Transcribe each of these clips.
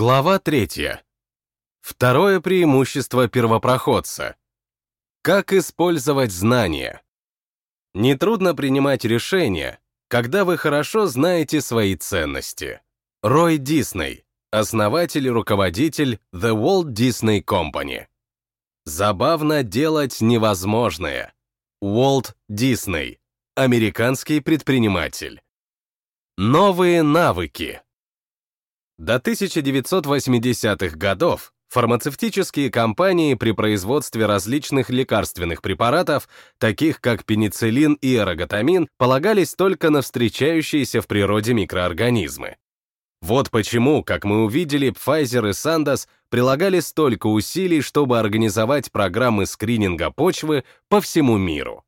Глава третья. Второе преимущество первопроходца. Как использовать знания? Нетрудно принимать решения, когда вы хорошо знаете свои ценности. Рой Дисней, основатель и руководитель The Walt Disney Company. Забавно делать невозможное. Уолт Дисней, американский предприниматель. Новые навыки. До 1980-х годов фармацевтические компании при производстве различных лекарственных препаратов, таких как пенициллин и эроготамин, полагались только на встречающиеся в природе микроорганизмы. Вот почему, как мы увидели, Pfizer и Sandoz прилагали столько усилий, чтобы организовать программы скрининга почвы по всему миру.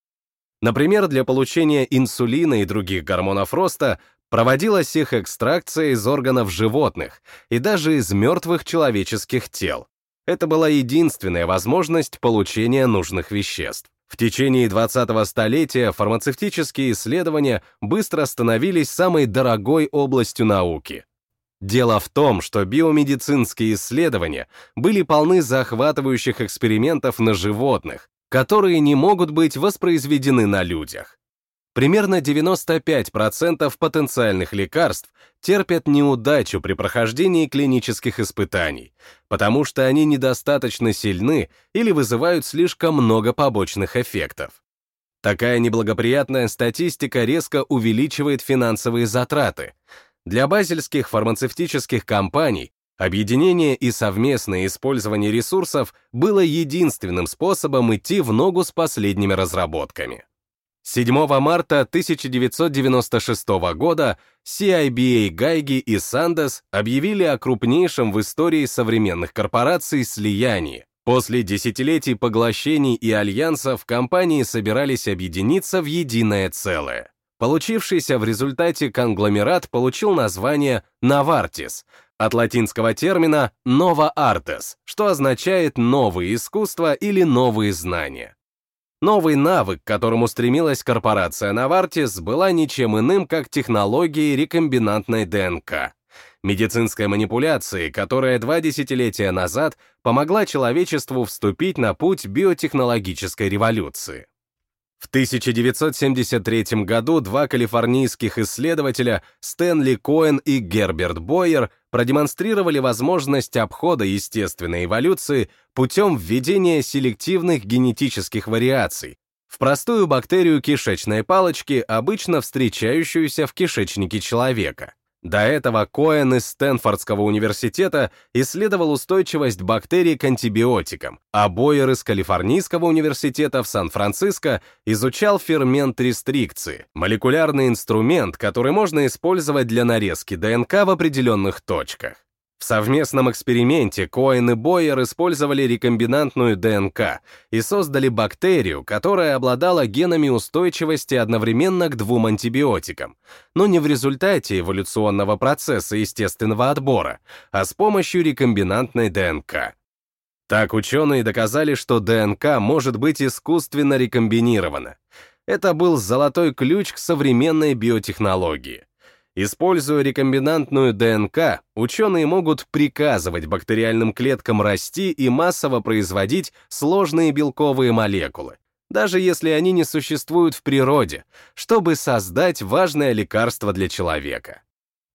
Например, для получения инсулина и других гормонов роста Проводилась их экстракция из органов животных и даже из мертвых человеческих тел. Это была единственная возможность получения нужных веществ. В течение 20-го столетия фармацевтические исследования быстро становились самой дорогой областью науки. Дело в том, что биомедицинские исследования были полны захватывающих экспериментов на животных, которые не могут быть воспроизведены на людях. Примерно 95% потенциальных лекарств терпят неудачу при прохождении клинических испытаний, потому что они недостаточно сильны или вызывают слишком много побочных эффектов. Такая неблагоприятная статистика резко увеличивает финансовые затраты. Для базельских фармацевтических компаний объединение и совместное использование ресурсов было единственным способом идти в ногу с последними разработками. 7 марта 1996 года CIBA Гайги и Сандес объявили о крупнейшем в истории современных корпораций слиянии. После десятилетий поглощений и альянсов компании собирались объединиться в единое целое. Получившийся в результате конгломерат получил название Novartis, от латинского термина «nova artes», что означает «новые искусства» или «новые знания». Новый навык, к которому стремилась корпорация Novartis, была ничем иным, как технологией рекомбинантной ДНК. Медицинской манипуляции, которая два десятилетия назад помогла человечеству вступить на путь биотехнологической революции. В 1973 году два калифорнийских исследователя Стэнли Коэн и Герберт Бойер продемонстрировали возможность обхода естественной эволюции путем введения селективных генетических вариаций в простую бактерию кишечной палочки, обычно встречающуюся в кишечнике человека. До этого Коэн из Стэнфордского университета исследовал устойчивость бактерий к антибиотикам, а Бойер из Калифорнийского университета в Сан-Франциско изучал фермент рестрикции, молекулярный инструмент, который можно использовать для нарезки ДНК в определенных точках. В совместном эксперименте Коэн и Бойер использовали рекомбинантную ДНК и создали бактерию, которая обладала генами устойчивости одновременно к двум антибиотикам, но не в результате эволюционного процесса естественного отбора, а с помощью рекомбинантной ДНК. Так ученые доказали, что ДНК может быть искусственно рекомбинирована. Это был золотой ключ к современной биотехнологии. Используя рекомбинантную ДНК, ученые могут приказывать бактериальным клеткам расти и массово производить сложные белковые молекулы, даже если они не существуют в природе, чтобы создать важное лекарство для человека.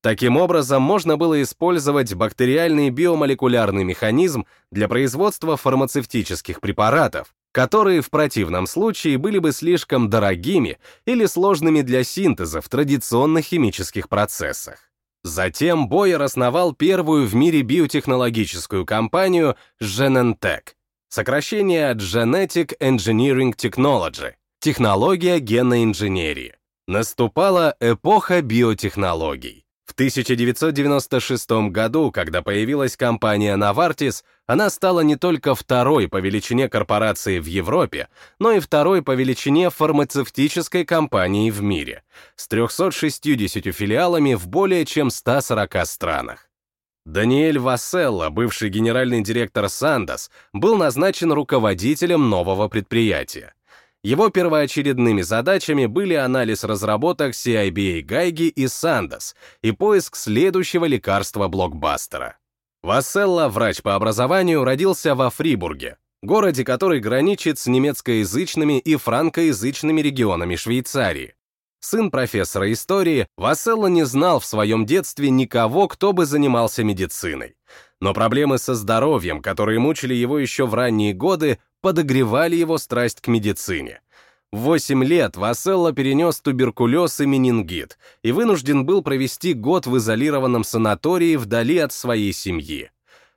Таким образом, можно было использовать бактериальный биомолекулярный механизм для производства фармацевтических препаратов, которые в противном случае были бы слишком дорогими или сложными для синтеза в традиционных химических процессах. Затем Бойер основал первую в мире биотехнологическую компанию Genentech, сокращение от Genetic Engineering Technology, технология генной инженерии. Наступала эпоха биотехнологий. В 1996 году, когда появилась компания Novartis, она стала не только второй по величине корпорацией в Европе, но и второй по величине фармацевтической компанией в мире, с 360 филиалами в более чем 140 странах. Даниэль Васселла, бывший генеральный директор Сандос, был назначен руководителем нового предприятия. Его первоочередными задачами были анализ разработок CIBA Гайги и Сандос и поиск следующего лекарства блокбастера. Васселла, врач по образованию, родился во Фрибурге, городе, который граничит с немецкоязычными и франкоязычными регионами Швейцарии. Сын профессора истории, Васселла не знал в своем детстве никого, кто бы занимался медициной. Но проблемы со здоровьем, которые мучили его еще в ранние годы, подогревали его страсть к медицине. В 8 лет Васселла перенес туберкулез и менингит и вынужден был провести год в изолированном санатории вдали от своей семьи.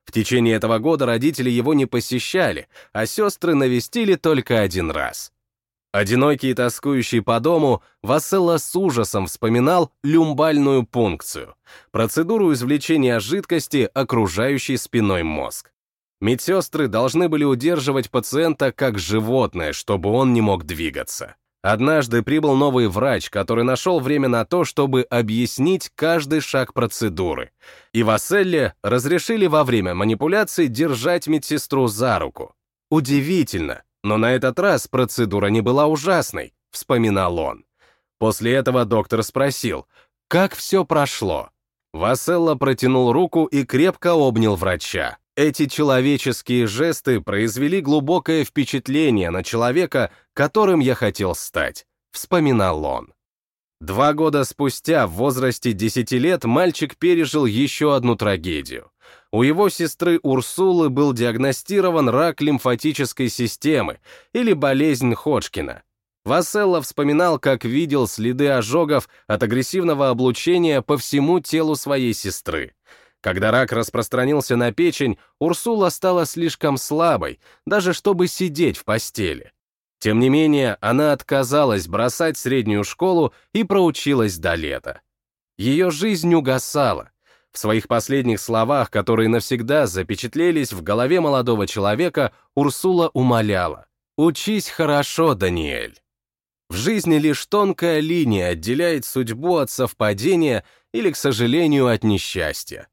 В течение этого года родители его не посещали, а сестры навестили только один раз. Одинокий и тоскующий по дому, Васселла с ужасом вспоминал люмбальную пункцию, процедуру извлечения жидкости, окружающей спиной мозг. Медсестры должны были удерживать пациента как животное, чтобы он не мог двигаться. Однажды прибыл новый врач, который нашел время на то, чтобы объяснить каждый шаг процедуры. И Васселле разрешили во время манипуляции держать медсестру за руку. Удивительно, но на этот раз процедура не была ужасной, вспоминал он. После этого доктор спросил, как все прошло. Васселла протянул руку и крепко обнял врача. Эти человеческие жесты произвели глубокое впечатление на человека, которым я хотел стать, вспоминал он. Два года спустя, в возрасте 10 лет, мальчик пережил еще одну трагедию. У его сестры Урсулы был диагностирован рак лимфатической системы или болезнь Ходжкина. Васселла вспоминал, как видел следы ожогов от агрессивного облучения по всему телу своей сестры. Когда рак распространился на печень, Урсула стала слишком слабой, даже чтобы сидеть в постели. Тем не менее, она отказалась бросать среднюю школу и проучилась до лета. Ее жизнь угасала. Своих последних словах, которые навсегда запечатлелись в голове молодого человека, Урсула умоляла «Учись хорошо, Даниэль». В жизни лишь тонкая линия отделяет судьбу от совпадения или, к сожалению, от несчастья.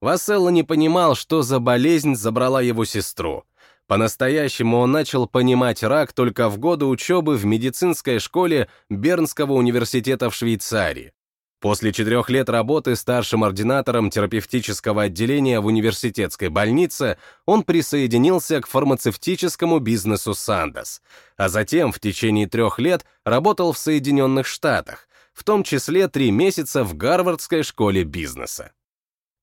Васселла не понимал, что за болезнь забрала его сестру. По-настоящему он начал понимать рак только в годы учебы в медицинской школе Бернского университета в Швейцарии. После четырех лет работы старшим ординатором терапевтического отделения в университетской больнице он присоединился к фармацевтическому бизнесу Сандос, а затем в течение трех лет работал в Соединенных Штатах, в том числе три месяца в Гарвардской школе бизнеса.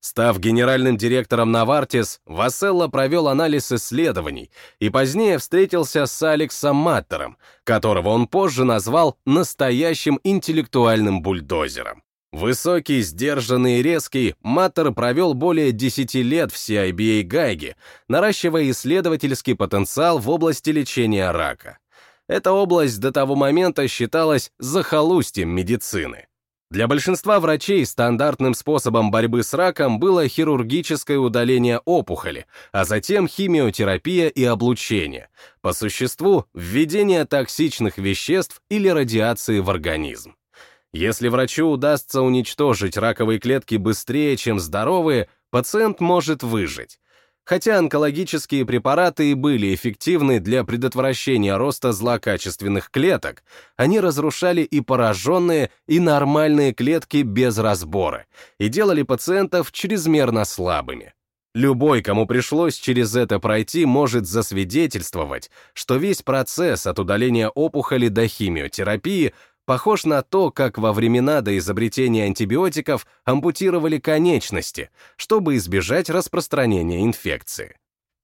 Став генеральным директором Навартис, Васселла провел анализ исследований и позднее встретился с Алексом Маттером, которого он позже назвал настоящим интеллектуальным бульдозером. Высокий, сдержанный и резкий, Маттер провел более 10 лет в CIBA Гайге, наращивая исследовательский потенциал в области лечения рака. Эта область до того момента считалась захолустьем медицины. Для большинства врачей стандартным способом борьбы с раком было хирургическое удаление опухоли, а затем химиотерапия и облучение. По существу, введение токсичных веществ или радиации в организм. Если врачу удастся уничтожить раковые клетки быстрее, чем здоровые, пациент может выжить. Хотя онкологические препараты и были эффективны для предотвращения роста злокачественных клеток, они разрушали и пораженные, и нормальные клетки без разбора и делали пациентов чрезмерно слабыми. Любой, кому пришлось через это пройти, может засвидетельствовать, что весь процесс от удаления опухоли до химиотерапии похож на то, как во времена до изобретения антибиотиков ампутировали конечности, чтобы избежать распространения инфекции.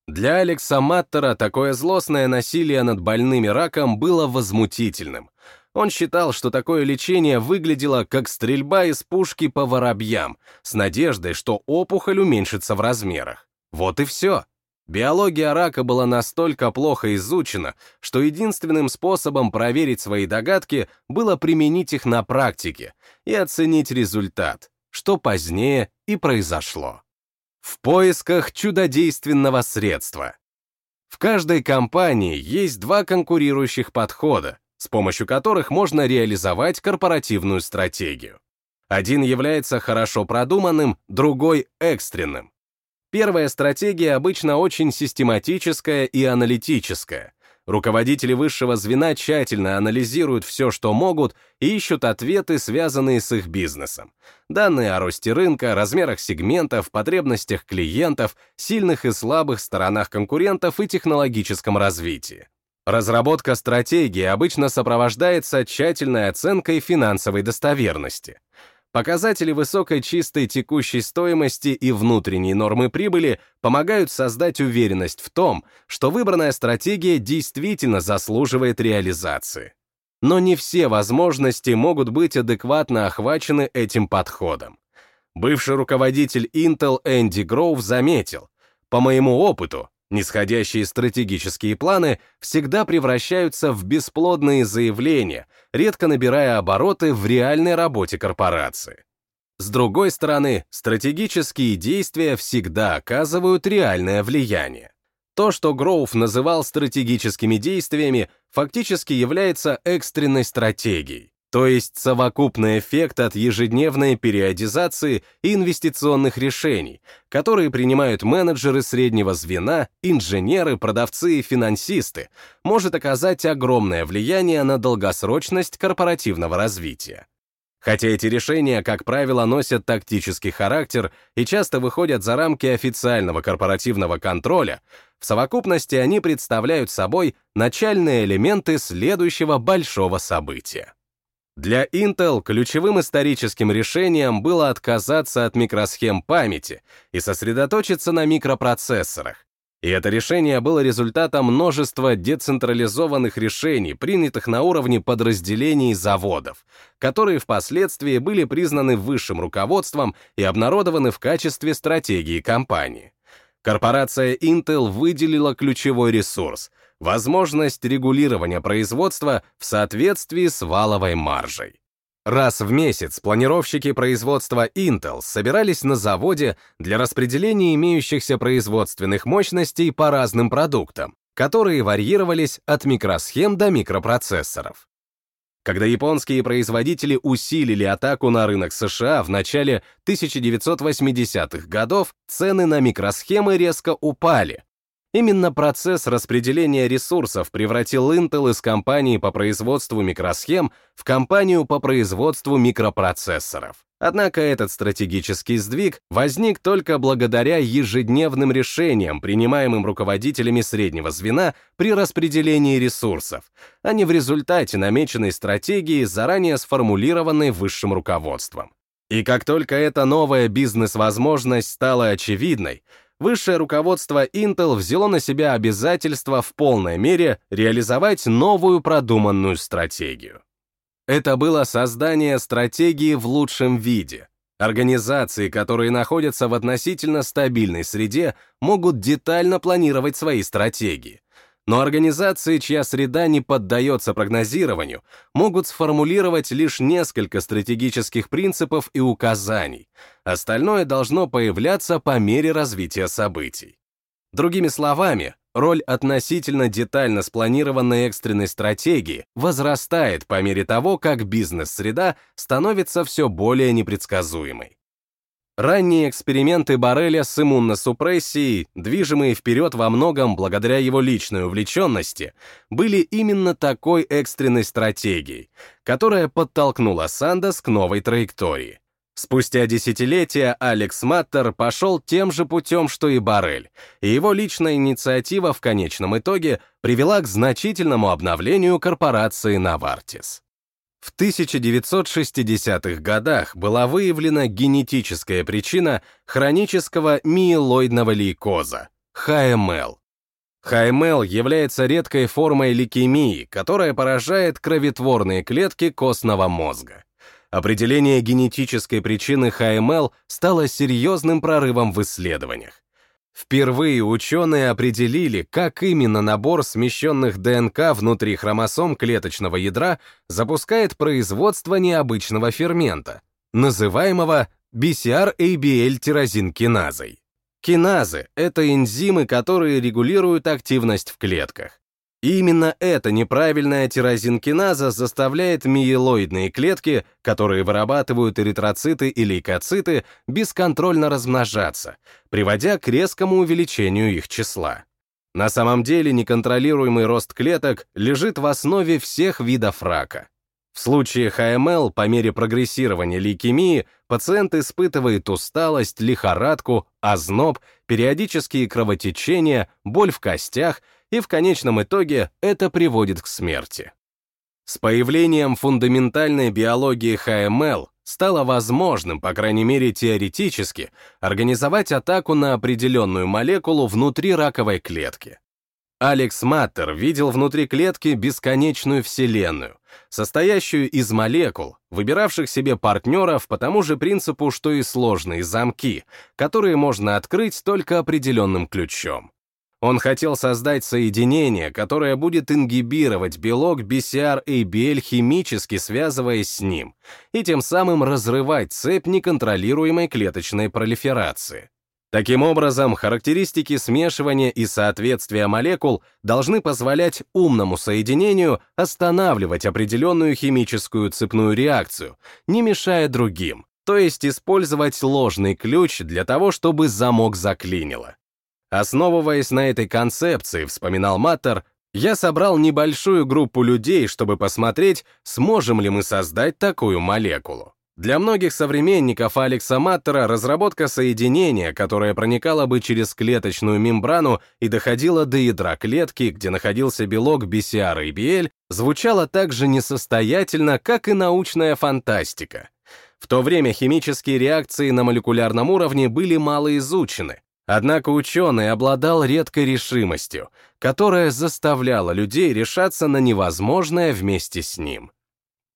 Для Алекса Маттера такое злостное насилие над больными раком было возмутительным. Он считал, что такое лечение выглядело как стрельба из пушки по воробьям, с надеждой, что опухоль уменьшится в размерах. Вот и все. Биология рака была настолько плохо изучена, что единственным способом проверить свои догадки было применить их на практике и оценить результат, что позднее и произошло. В поисках чудодейственного средства. В каждой компании есть два конкурирующих подхода, с помощью которых можно реализовать корпоративную стратегию. Один является хорошо продуманным, другой — экстренным. Первая стратегия обычно очень систематическая и аналитическая. руководители высшего звена тщательно анализируют все, что могут, и ищут ответы, связанные с их бизнесом. Данные о росте рынка, размерах сегментов, потребностях клиентов, сильных и слабых сторонах конкурентов и технологическом развитии. Разработка стратегии обычно сопровождается тщательной оценкой финансовой достоверности. Показатели высокой чистой текущей стоимости и внутренней нормы прибыли помогают создать уверенность в том, что выбранная стратегия действительно заслуживает реализации. Но не все возможности могут быть адекватно охвачены этим подходом. Бывший руководитель Intel Энди Гроув заметил, по моему опыту, Нисходящие стратегические планы всегда превращаются в бесплодные заявления, редко набирая обороты в реальной работе корпорации. С другой стороны, стратегические действия всегда оказывают реальное влияние. То, что Гроув называл стратегическими действиями, фактически является экстренной стратегией то есть совокупный эффект от ежедневной периодизации инвестиционных решений, которые принимают менеджеры среднего звена, инженеры, продавцы и финансисты, может оказать огромное влияние на долгосрочность корпоративного развития. Хотя эти решения, как правило, носят тактический характер и часто выходят за рамки официального корпоративного контроля, в совокупности они представляют собой начальные элементы следующего большого события. Для Intel ключевым историческим решением было отказаться от микросхем памяти и сосредоточиться на микропроцессорах. И это решение было результатом множества децентрализованных решений, принятых на уровне подразделений заводов, которые впоследствии были признаны высшим руководством и обнародованы в качестве стратегии компании. Корпорация Intel выделила ключевой ресурс возможность регулирования производства в соответствии с валовой маржей. Раз в месяц планировщики производства Intel собирались на заводе для распределения имеющихся производственных мощностей по разным продуктам, которые варьировались от микросхем до микропроцессоров. Когда японские производители усилили атаку на рынок США в начале 1980-х годов, цены на микросхемы резко упали, Именно процесс распределения ресурсов превратил Intel из компании по производству микросхем в компанию по производству микропроцессоров. Однако этот стратегический сдвиг возник только благодаря ежедневным решениям, принимаемым руководителями среднего звена при распределении ресурсов, а не в результате намеченной стратегии, заранее сформулированной высшим руководством. И как только эта новая бизнес-возможность стала очевидной, высшее руководство Intel взяло на себя обязательство в полной мере реализовать новую продуманную стратегию. Это было создание стратегии в лучшем виде. Организации, которые находятся в относительно стабильной среде, могут детально планировать свои стратегии, но организации, чья среда не поддается прогнозированию, могут сформулировать лишь несколько стратегических принципов и указаний. Остальное должно появляться по мере развития событий. Другими словами, роль относительно детально спланированной экстренной стратегии возрастает по мере того, как бизнес-среда становится все более непредсказуемой. Ранние эксперименты Барреля с иммуносупрессией, движимые вперед во многом благодаря его личной увлеченности, были именно такой экстренной стратегией, которая подтолкнула Сандос к новой траектории. Спустя десятилетия Алекс Маттер пошел тем же путем, что и Баррель, и его личная инициатива в конечном итоге привела к значительному обновлению корпорации Навартис. В 1960-х годах была выявлена генетическая причина хронического миелоидного лейкоза – ХМЛ. ХМЛ является редкой формой лейкемии, которая поражает кроветворные клетки костного мозга. Определение генетической причины ХМЛ стало серьезным прорывом в исследованиях. Впервые ученые определили, как именно набор смещенных ДНК внутри хромосом клеточного ядра запускает производство необычного фермента, называемого BCR-ABL-тирозинкиназой. Киназы — это энзимы, которые регулируют активность в клетках. Именно эта неправильная тирозинкиназа заставляет миелоидные клетки, которые вырабатывают эритроциты и лейкоциты, бесконтрольно размножаться, приводя к резкому увеличению их числа. На самом деле неконтролируемый рост клеток лежит в основе всех видов рака. В случае ХМЛ по мере прогрессирования лейкемии пациент испытывает усталость, лихорадку, озноб, периодические кровотечения, боль в костях, и в конечном итоге это приводит к смерти. С появлением фундаментальной биологии ХМЛ стало возможным, по крайней мере теоретически, организовать атаку на определенную молекулу внутри раковой клетки. Алекс Маттер видел внутри клетки бесконечную вселенную, состоящую из молекул, выбиравших себе партнеров по тому же принципу, что и сложные замки, которые можно открыть только определенным ключом. Он хотел создать соединение, которое будет ингибировать белок BCR-ABL, химически связываясь с ним, и тем самым разрывать цепь неконтролируемой клеточной пролиферации. Таким образом, характеристики смешивания и соответствия молекул должны позволять умному соединению останавливать определенную химическую цепную реакцию, не мешая другим, то есть использовать ложный ключ для того, чтобы замок заклинило. Основываясь на этой концепции, вспоминал Маттер, я собрал небольшую группу людей, чтобы посмотреть, сможем ли мы создать такую молекулу. Для многих современников Алекса Маттера разработка соединения, которое проникало бы через клеточную мембрану и доходило до ядра клетки, где находился белок BCR и BL, звучала так же несостоятельно, как и научная фантастика. В то время химические реакции на молекулярном уровне были мало изучены, однако ученый обладал редкой решимостью, которая заставляла людей решаться на невозможное вместе с ним.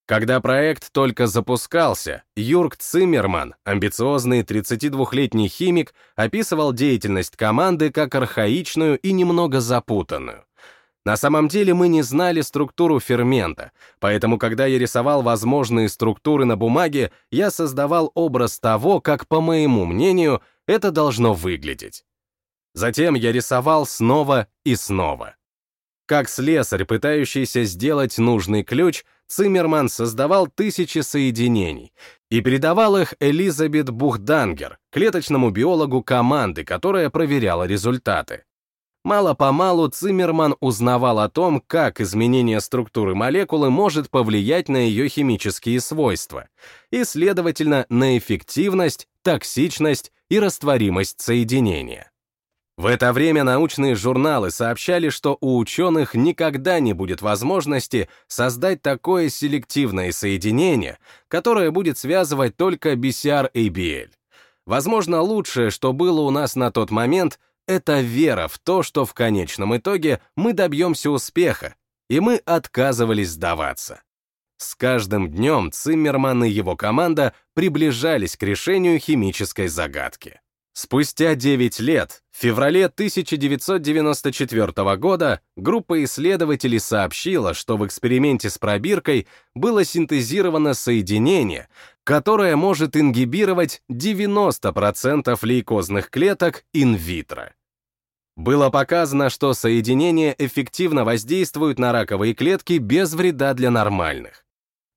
Когда проект только запускался, Юрк Циммерман, амбициозный 32-летний химик, описывал деятельность команды как архаичную и немного запутанную. На самом деле мы не знали структуру фермента, поэтому когда я рисовал возможные структуры на бумаге, я создавал образ того, как, по моему мнению, это должно выглядеть. Затем я рисовал снова и снова. Как слесарь, пытающийся сделать нужный ключ, Циммерман создавал тысячи соединений и передавал их Элизабет Бухдангер, клеточному биологу команды, которая проверяла результаты. Мало-помалу Циммерман узнавал о том, как изменение структуры молекулы может повлиять на ее химические свойства и, следовательно, на эффективность, токсичность и растворимость соединения. В это время научные журналы сообщали, что у ученых никогда не будет возможности создать такое селективное соединение, которое будет связывать только BCR-ABL. Возможно, лучшее, что было у нас на тот момент, это вера в то, что в конечном итоге мы добьемся успеха, и мы отказывались сдаваться. С каждым днем Циммерман и его команда приближались к решению химической загадки. Спустя 9 лет, в феврале 1994 года, группа исследователей сообщила, что в эксперименте с пробиркой было синтезировано соединение, которое может ингибировать 90% лейкозных клеток инвитро. Было показано, что соединение эффективно воздействует на раковые клетки без вреда для нормальных.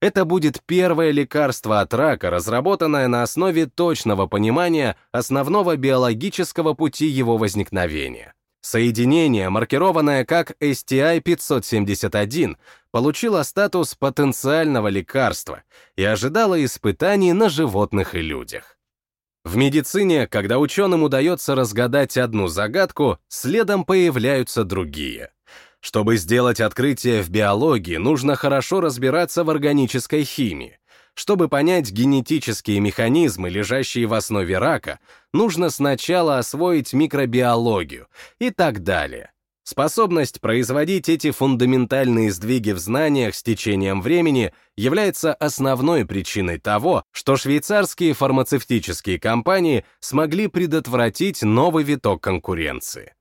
Это будет первое лекарство от рака, разработанное на основе точного понимания основного биологического пути его возникновения. Соединение, маркированное как STI-571, получило статус потенциального лекарства и ожидало испытаний на животных и людях. В медицине, когда ученым удается разгадать одну загадку, следом появляются другие — чтобы сделать открытие в биологии, нужно хорошо разбираться в органической химии. Чтобы понять генетические механизмы, лежащие в основе рака, нужно сначала освоить микробиологию и так далее. Способность производить эти фундаментальные сдвиги в знаниях с течением времени является основной причиной того, что швейцарские фармацевтические компании смогли предотвратить новый виток конкуренции.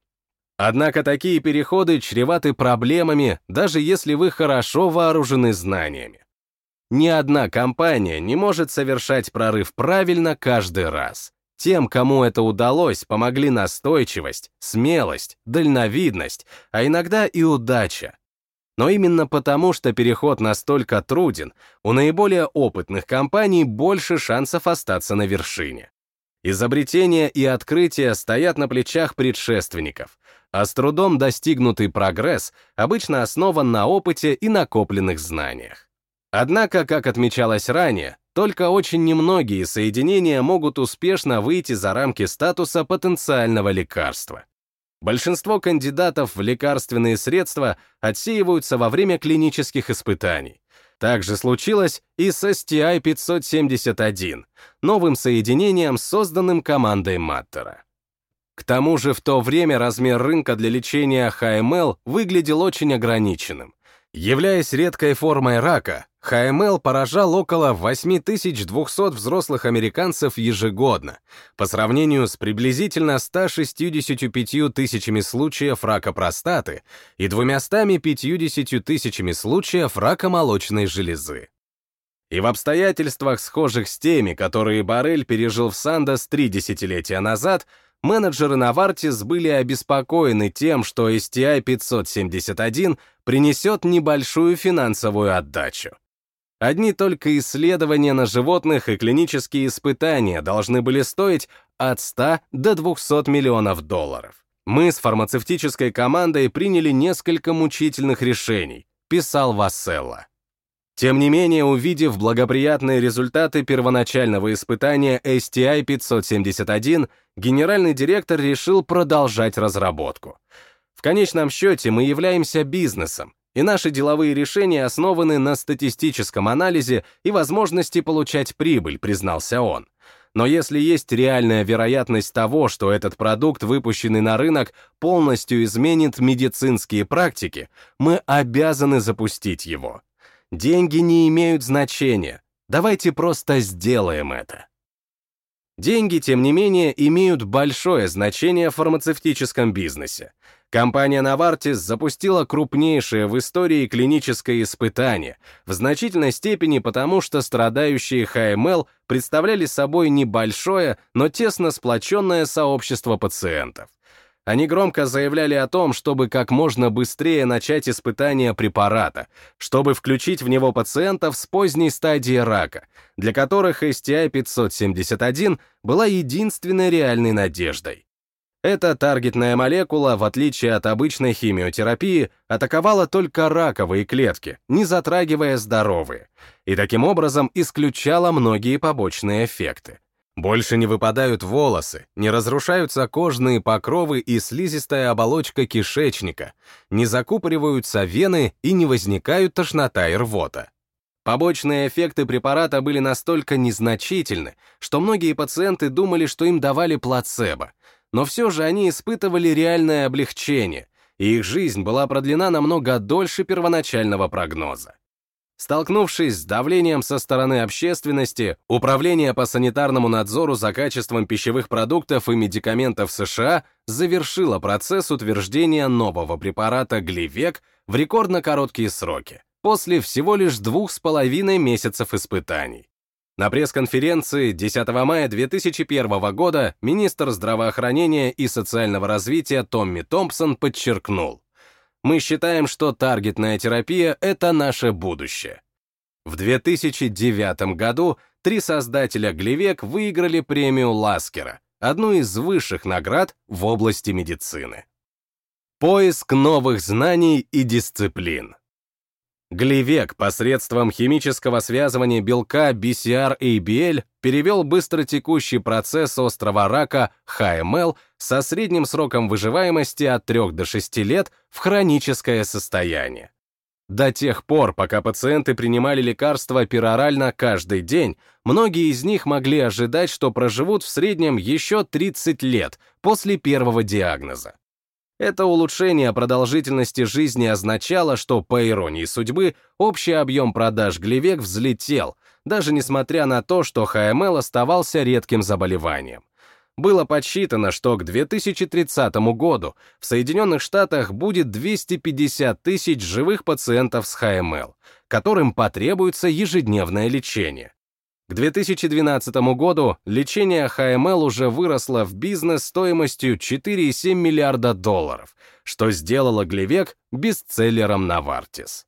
Однако такие переходы чреваты проблемами, даже если вы хорошо вооружены знаниями. Ни одна компания не может совершать прорыв правильно каждый раз. Тем, кому это удалось, помогли настойчивость, смелость, дальновидность, а иногда и удача. Но именно потому, что переход настолько труден, у наиболее опытных компаний больше шансов остаться на вершине. Изобретения и открытия стоят на плечах предшественников, а с трудом достигнутый прогресс обычно основан на опыте и накопленных знаниях. Однако, как отмечалось ранее, только очень немногие соединения могут успешно выйти за рамки статуса потенциального лекарства. Большинство кандидатов в лекарственные средства отсеиваются во время клинических испытаний. Так же случилось и с STI-571, новым соединением, созданным командой Маттера. К тому же в то время размер рынка для лечения ХМЛ выглядел очень ограниченным. Являясь редкой формой рака, ХМЛ поражал около 8200 взрослых американцев ежегодно, по сравнению с приблизительно 165 тысячами случаев рака простаты и 250 тысячами случаев рака молочной железы. И в обстоятельствах, схожих с теми, которые Барель пережил в Сандос три десятилетия назад, менеджеры Навартис были обеспокоены тем, что STI 571 принесет небольшую финансовую отдачу. Одни только исследования на животных и клинические испытания должны были стоить от 100 до 200 миллионов долларов. Мы с фармацевтической командой приняли несколько мучительных решений, писал Васселла. Тем не менее, увидев благоприятные результаты первоначального испытания STI-571, генеральный директор решил продолжать разработку. В конечном счете мы являемся бизнесом, и наши деловые решения основаны на статистическом анализе и возможности получать прибыль, признался он. Но если есть реальная вероятность того, что этот продукт, выпущенный на рынок, полностью изменит медицинские практики, мы обязаны запустить его. Деньги не имеют значения. Давайте просто сделаем это. Деньги, тем не менее, имеют большое значение в фармацевтическом бизнесе. Компания Novartis запустила крупнейшее в истории клиническое испытание, в значительной степени потому, что страдающие ХМЛ представляли собой небольшое, но тесно сплоченное сообщество пациентов. Они громко заявляли о том, чтобы как можно быстрее начать испытание препарата, чтобы включить в него пациентов с поздней стадии рака, для которых STI-571 была единственной реальной надеждой. Эта таргетная молекула, в отличие от обычной химиотерапии, атаковала только раковые клетки, не затрагивая здоровые, и таким образом исключала многие побочные эффекты. Больше не выпадают волосы, не разрушаются кожные покровы и слизистая оболочка кишечника, не закупориваются вены и не возникают тошнота и рвота. Побочные эффекты препарата были настолько незначительны, что многие пациенты думали, что им давали плацебо, но все же они испытывали реальное облегчение, и их жизнь была продлена намного дольше первоначального прогноза. Столкнувшись с давлением со стороны общественности, Управление по санитарному надзору за качеством пищевых продуктов и медикаментов США завершило процесс утверждения нового препарата Гливек в рекордно короткие сроки, после всего лишь двух с половиной месяцев испытаний. На пресс-конференции 10 мая 2001 года министр здравоохранения и социального развития Томми Томпсон подчеркнул, мы считаем, что таргетная терапия — это наше будущее. В 2009 году три создателя Глевек выиграли премию Ласкера, одну из высших наград в области медицины. Поиск новых знаний и дисциплин. Гливек посредством химического связывания белка BCR-ABL перевел быстротекущий процесс острого рака ХМЛ со средним сроком выживаемости от 3 до 6 лет в хроническое состояние. До тех пор, пока пациенты принимали лекарства перорально каждый день, многие из них могли ожидать, что проживут в среднем еще 30 лет после первого диагноза. Это улучшение продолжительности жизни означало, что, по иронии судьбы, общий объем продаж Глевек взлетел, даже несмотря на то, что ХМЛ оставался редким заболеванием. Было подсчитано, что к 2030 году в Соединенных Штатах будет 250 тысяч живых пациентов с ХМЛ, которым потребуется ежедневное лечение. К 2012 году лечение ХМЛ уже выросло в бизнес стоимостью 4,7 миллиарда долларов, что сделало Глевек бестселлером Навартис.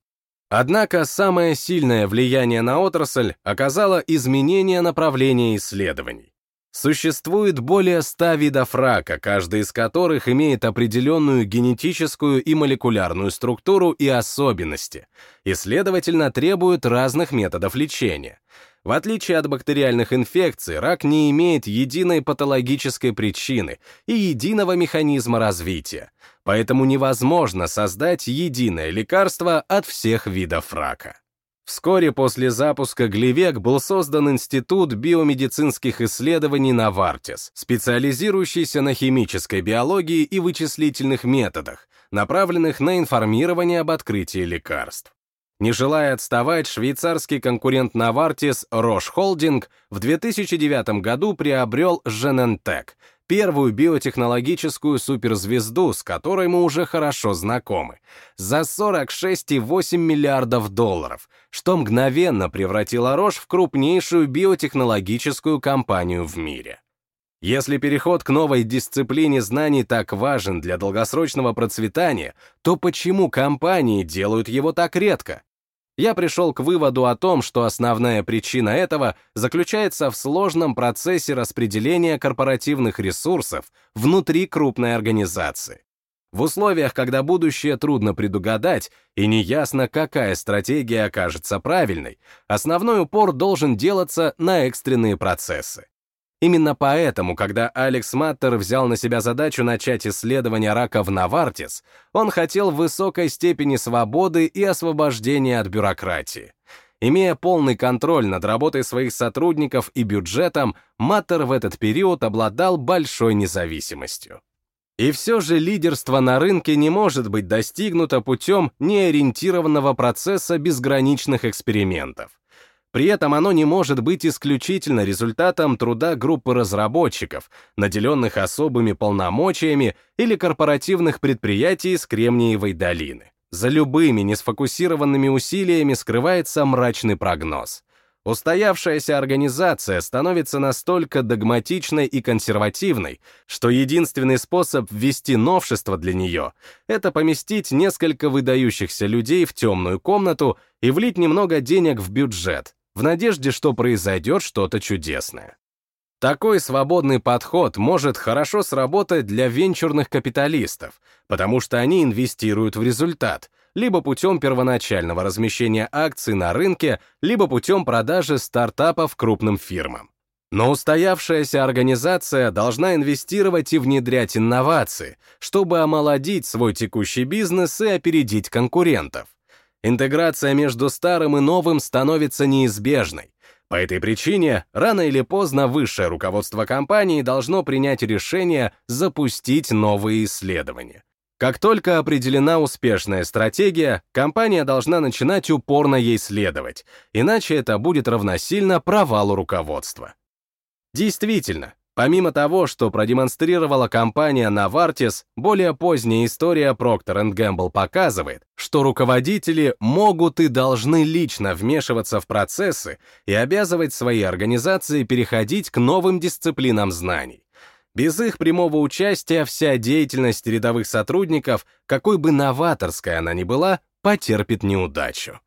Однако самое сильное влияние на отрасль оказало изменение направления исследований. Существует более ста видов рака, каждый из которых имеет определенную генетическую и молекулярную структуру и особенности, и, следовательно, требует разных методов лечения. В отличие от бактериальных инфекций, рак не имеет единой патологической причины и единого механизма развития, поэтому невозможно создать единое лекарство от всех видов рака. Вскоре после запуска Глевек был создан Институт биомедицинских исследований Навартис, специализирующийся на химической биологии и вычислительных методах, направленных на информирование об открытии лекарств. Не желая отставать, швейцарский конкурент Навартис Roche Holding в 2009 году приобрел Genentech, первую биотехнологическую суперзвезду, с которой мы уже хорошо знакомы, за 46,8 миллиардов долларов, что мгновенно превратило Рош в крупнейшую биотехнологическую компанию в мире. Если переход к новой дисциплине знаний так важен для долгосрочного процветания, то почему компании делают его так редко? Я пришел к выводу о том, что основная причина этого заключается в сложном процессе распределения корпоративных ресурсов внутри крупной организации. В условиях, когда будущее трудно предугадать и неясно, какая стратегия окажется правильной, основной упор должен делаться на экстренные процессы. Именно поэтому, когда Алекс Маттер взял на себя задачу начать исследование рака в Навартис, он хотел высокой степени свободы и освобождения от бюрократии. Имея полный контроль над работой своих сотрудников и бюджетом, Маттер в этот период обладал большой независимостью. И все же лидерство на рынке не может быть достигнуто путем неориентированного процесса безграничных экспериментов. При этом оно не может быть исключительно результатом труда группы разработчиков, наделенных особыми полномочиями или корпоративных предприятий из Кремниевой долины. За любыми несфокусированными усилиями скрывается мрачный прогноз. Устоявшаяся организация становится настолько догматичной и консервативной, что единственный способ ввести новшество для нее — это поместить несколько выдающихся людей в темную комнату и влить немного денег в бюджет, в надежде, что произойдет что-то чудесное. Такой свободный подход может хорошо сработать для венчурных капиталистов, потому что они инвестируют в результат, либо путем первоначального размещения акций на рынке, либо путем продажи стартапов крупным фирмам. Но устоявшаяся организация должна инвестировать и внедрять инновации, чтобы омолодить свой текущий бизнес и опередить конкурентов. Интеграция между старым и новым становится неизбежной. По этой причине, рано или поздно высшее руководство компании должно принять решение запустить новые исследования. Как только определена успешная стратегия, компания должна начинать упорно ей следовать, иначе это будет равносильно провалу руководства. Действительно, Помимо того, что продемонстрировала компания Novartis, более поздняя история Procter Gamble показывает, что руководители могут и должны лично вмешиваться в процессы и обязывать свои организации переходить к новым дисциплинам знаний. Без их прямого участия вся деятельность рядовых сотрудников, какой бы новаторской она ни была, потерпит неудачу.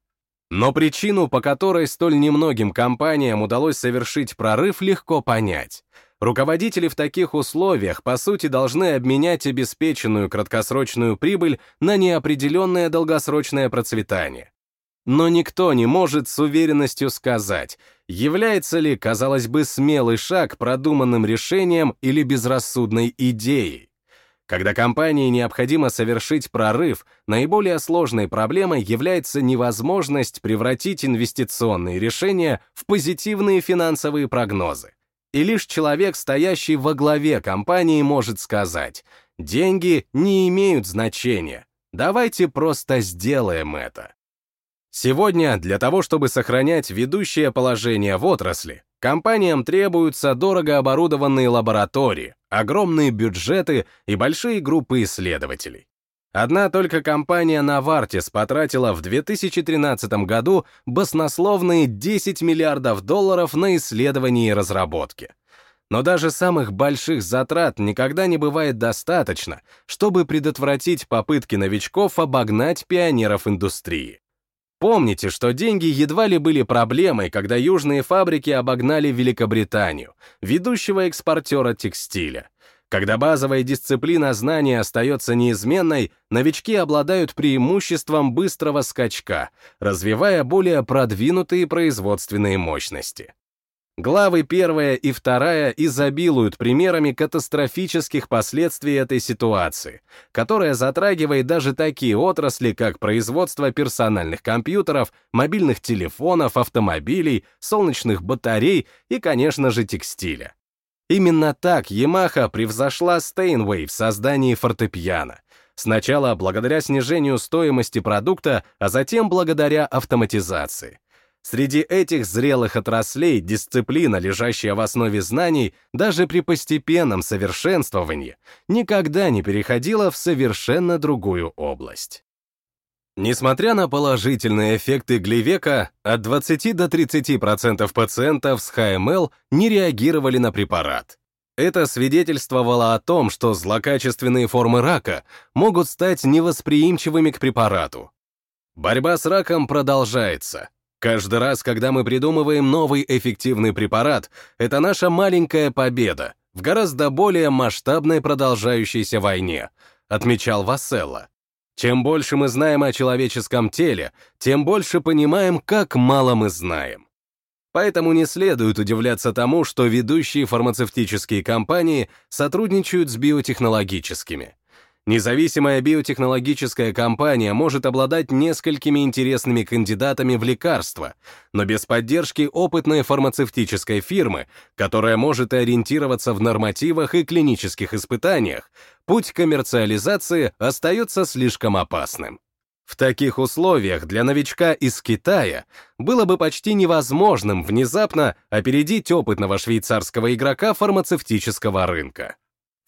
Но причину, по которой столь немногим компаниям удалось совершить прорыв, легко понять — Руководители в таких условиях, по сути, должны обменять обеспеченную краткосрочную прибыль на неопределенное долгосрочное процветание. Но никто не может с уверенностью сказать, является ли, казалось бы, смелый шаг продуманным решением или безрассудной идеей. Когда компании необходимо совершить прорыв, наиболее сложной проблемой является невозможность превратить инвестиционные решения в позитивные финансовые прогнозы. И лишь человек, стоящий во главе компании, может сказать, деньги не имеют значения, давайте просто сделаем это. Сегодня для того, чтобы сохранять ведущее положение в отрасли, компаниям требуются дорого оборудованные лаборатории, огромные бюджеты и большие группы исследователей. Одна только компания Novartis потратила в 2013 году баснословные 10 миллиардов долларов на исследования и разработки. Но даже самых больших затрат никогда не бывает достаточно, чтобы предотвратить попытки новичков обогнать пионеров индустрии. Помните, что деньги едва ли были проблемой, когда южные фабрики обогнали Великобританию, ведущего экспортера текстиля. Когда базовая дисциплина знания остается неизменной, новички обладают преимуществом быстрого скачка, развивая более продвинутые производственные мощности. Главы первая и вторая изобилуют примерами катастрофических последствий этой ситуации, которая затрагивает даже такие отрасли, как производство персональных компьютеров, мобильных телефонов, автомобилей, солнечных батарей и, конечно же, текстиля. Именно так Yamaha превзошла Steinway в создании фортепиано. Сначала благодаря снижению стоимости продукта, а затем благодаря автоматизации. Среди этих зрелых отраслей дисциплина, лежащая в основе знаний, даже при постепенном совершенствовании, никогда не переходила в совершенно другую область. Несмотря на положительные эффекты Глевека, от 20 до 30% пациентов с ХМЛ не реагировали на препарат. Это свидетельствовало о том, что злокачественные формы рака могут стать невосприимчивыми к препарату. Борьба с раком продолжается, Каждый раз, когда мы придумываем новый эффективный препарат, это наша маленькая победа в гораздо более масштабной продолжающейся войне, отмечал Васселла. Чем больше мы знаем о человеческом теле, тем больше понимаем, как мало мы знаем. Поэтому не следует удивляться тому, что ведущие фармацевтические компании сотрудничают с биотехнологическими. Независимая биотехнологическая компания может обладать несколькими интересными кандидатами в лекарства, но без поддержки опытной фармацевтической фирмы, которая может ориентироваться в нормативах и клинических испытаниях, путь коммерциализации остается слишком опасным. В таких условиях для новичка из Китая было бы почти невозможным внезапно опередить опытного швейцарского игрока фармацевтического рынка.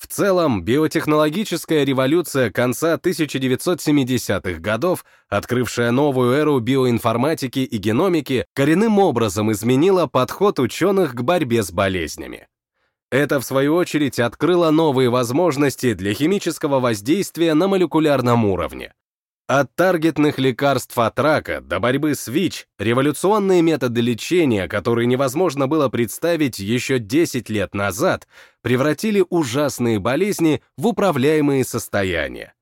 В целом, биотехнологическая революция конца 1970-х годов, открывшая новую эру биоинформатики и геномики, коренным образом изменила подход ученых к борьбе с болезнями. Это, в свою очередь, открыло новые возможности для химического воздействия на молекулярном уровне, от таргетных лекарств от рака до борьбы с ВИЧ революционные методы лечения, которые невозможно было представить еще 10 лет назад, превратили ужасные болезни в управляемые состояния.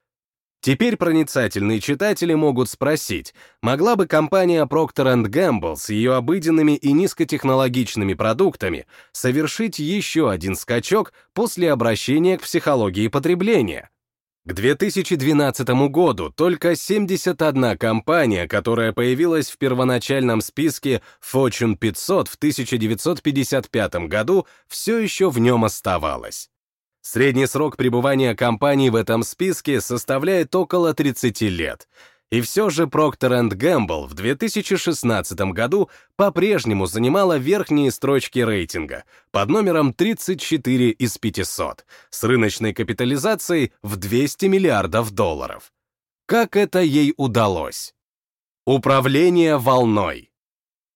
Теперь проницательные читатели могут спросить, могла бы компания Procter Gamble с ее обыденными и низкотехнологичными продуктами совершить еще один скачок после обращения к психологии потребления? К 2012 году только 71 компания, которая появилась в первоначальном списке Fortune 500 в 1955 году, все еще в нем оставалась. Средний срок пребывания компаний в этом списке составляет около 30 лет, и все же Procter Gamble в 2016 году по-прежнему занимала верхние строчки рейтинга под номером 34 из 500 с рыночной капитализацией в 200 миллиардов долларов. Как это ей удалось? Управление волной.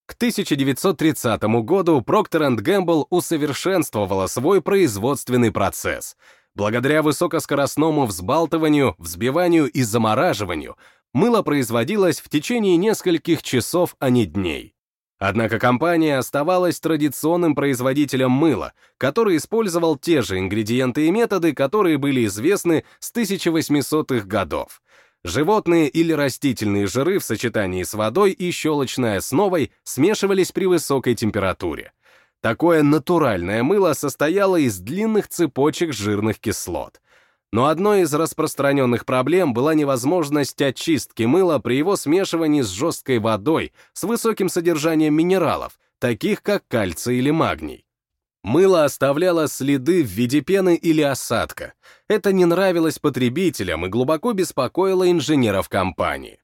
К 1930 году Procter Gamble усовершенствовала свой производственный процесс. Благодаря высокоскоростному взбалтыванию, взбиванию и замораживанию мыло производилось в течение нескольких часов, а не дней. Однако компания оставалась традиционным производителем мыла, который использовал те же ингредиенты и методы, которые были известны с 1800-х годов. Животные или растительные жиры в сочетании с водой и щелочной основой смешивались при высокой температуре. Такое натуральное мыло состояло из длинных цепочек жирных кислот. Но одной из распространенных проблем была невозможность очистки мыла при его смешивании с жесткой водой с высоким содержанием минералов, таких как кальций или магний. Мыло оставляло следы в виде пены или осадка. Это не нравилось потребителям и глубоко беспокоило инженеров компании.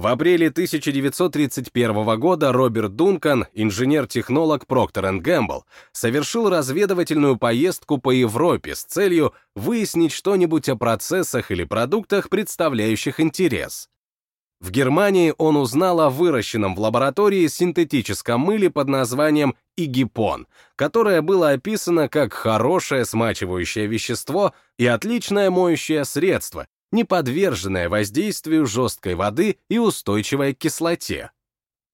В апреле 1931 года Роберт Дункан, инженер-технолог Procter Gamble, совершил разведывательную поездку по Европе с целью выяснить что-нибудь о процессах или продуктах, представляющих интерес. В Германии он узнал о выращенном в лаборатории синтетическом мыле под названием игипон, которое было описано как хорошее смачивающее вещество и отличное моющее средство, не подверженная воздействию жесткой воды и устойчивая к кислоте.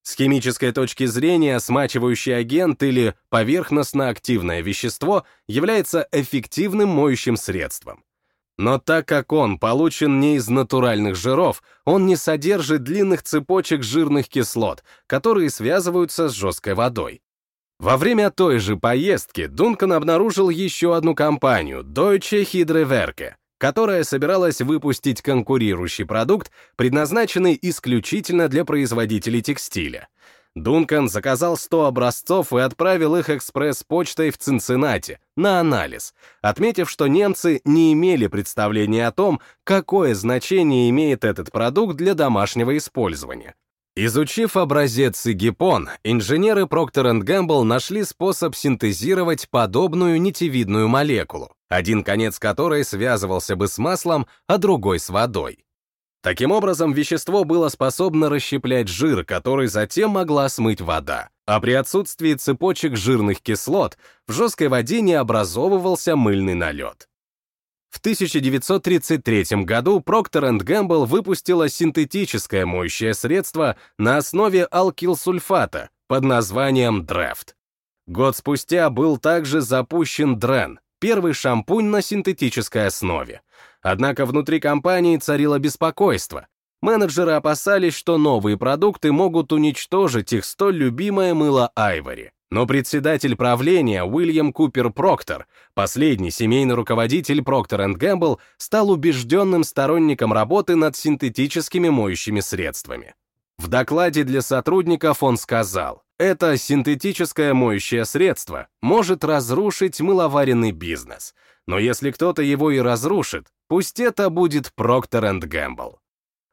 С химической точки зрения смачивающий агент или поверхностно-активное вещество является эффективным моющим средством. Но так как он получен не из натуральных жиров, он не содержит длинных цепочек жирных кислот, которые связываются с жесткой водой. Во время той же поездки Дункан обнаружил еще одну компанию, Deutsche Hydrowerke, которая собиралась выпустить конкурирующий продукт, предназначенный исключительно для производителей текстиля. Дункан заказал 100 образцов и отправил их экспресс-почтой в Цинциннати на анализ, отметив, что немцы не имели представления о том, какое значение имеет этот продукт для домашнего использования. Изучив образец гипон, инженеры Procter Gamble нашли способ синтезировать подобную нитевидную молекулу, один конец которой связывался бы с маслом, а другой с водой. Таким образом, вещество было способно расщеплять жир, который затем могла смыть вода. А при отсутствии цепочек жирных кислот в жесткой воде не образовывался мыльный налет. В 1933 году Procter Gamble выпустила синтетическое моющее средство на основе алкилсульфата под названием Draft. Год спустя был также запущен Dren, первый шампунь на синтетической основе. Однако внутри компании царило беспокойство. Менеджеры опасались, что новые продукты могут уничтожить их столь любимое мыло Айвори. Но председатель правления Уильям Купер Проктор, последний семейный руководитель Procter Gamble, стал убежденным сторонником работы над синтетическими моющими средствами. В докладе для сотрудников он сказал, это синтетическое моющее средство может разрушить мыловаренный бизнес, но если кто-то его и разрушит, пусть это будет Procter Gamble.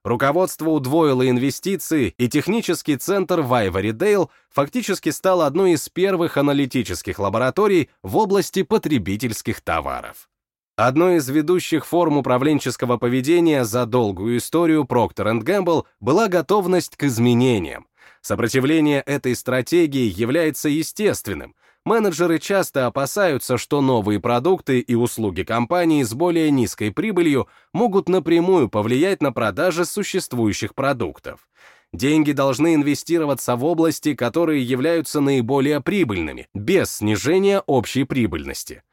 Руководство удвоило инвестиции, и технический центр в Айворидейл фактически стал одной из первых аналитических лабораторий в области потребительских товаров. Одной из ведущих форм управленческого поведения за долгую историю Procter Gamble была готовность к изменениям. Сопротивление этой стратегии является естественным, менеджеры часто опасаются, что новые продукты и услуги компании с более низкой прибылью могут напрямую повлиять на продажи существующих продуктов. Деньги должны инвестироваться в области, которые являются наиболее прибыльными, без снижения общей прибыльности.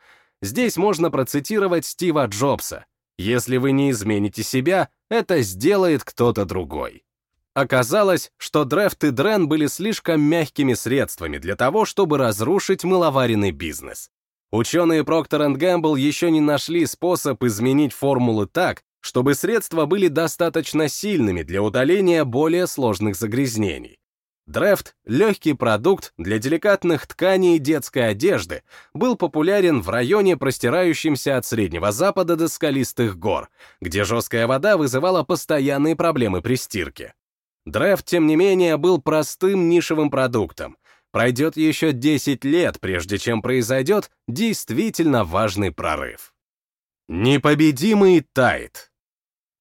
Здесь можно процитировать Стива Джобса. «Если вы не измените себя, это сделает кто-то другой». Оказалось, что дрефт и дрен были слишком мягкими средствами для того, чтобы разрушить мыловаренный бизнес. Ученые Procter Gamble еще не нашли способ изменить формулы так, чтобы средства были достаточно сильными для удаления более сложных загрязнений. Дрефт, легкий продукт для деликатных тканей и детской одежды, был популярен в районе, простирающемся от Среднего Запада до скалистых гор, где жесткая вода вызывала постоянные проблемы при стирке. Дрефт, тем не менее, был простым нишевым продуктом. Пройдет еще 10 лет, прежде чем произойдет действительно важный прорыв. Непобедимый Тайт.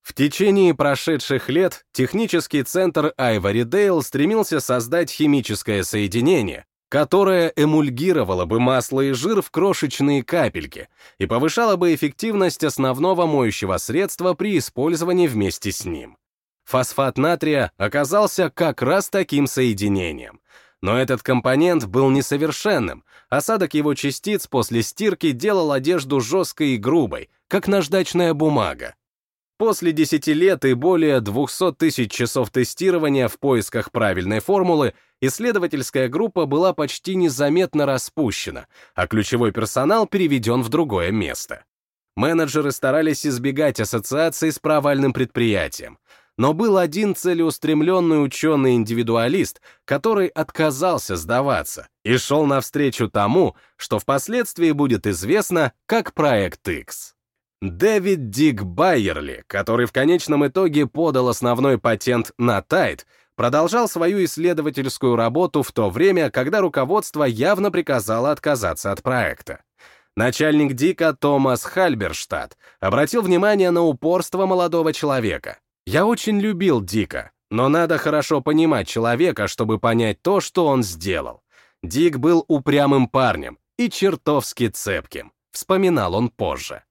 В течение прошедших лет технический центр Айвори Дейл стремился создать химическое соединение, которое эмульгировало бы масло и жир в крошечные капельки и повышало бы эффективность основного моющего средства при использовании вместе с ним. Фосфат натрия оказался как раз таким соединением. Но этот компонент был несовершенным, осадок его частиц после стирки делал одежду жесткой и грубой, как наждачная бумага. После 10 лет и более 200 тысяч часов тестирования в поисках правильной формулы исследовательская группа была почти незаметно распущена, а ключевой персонал переведен в другое место. Менеджеры старались избегать ассоциаций с провальным предприятием, но был один целеустремленный ученый-индивидуалист, который отказался сдаваться и шел навстречу тому, что впоследствии будет известно как Проект X. Дэвид Дик Байерли, который в конечном итоге подал основной патент на Тайт, продолжал свою исследовательскую работу в то время, когда руководство явно приказало отказаться от проекта. Начальник Дика Томас Хальберштадт обратил внимание на упорство молодого человека. Я очень любил Дика, но надо хорошо понимать человека, чтобы понять то, что он сделал. Дик был упрямым парнем и чертовски цепким, вспоминал он позже.